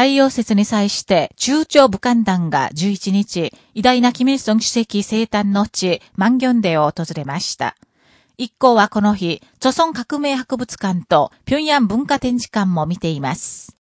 太陽説に際して中朝武漢団が11日、偉大なキム・イルソン主席生誕の地、万ンデを訪れました。一行はこの日、著村革命博物館と平壌文化展示館も見ています。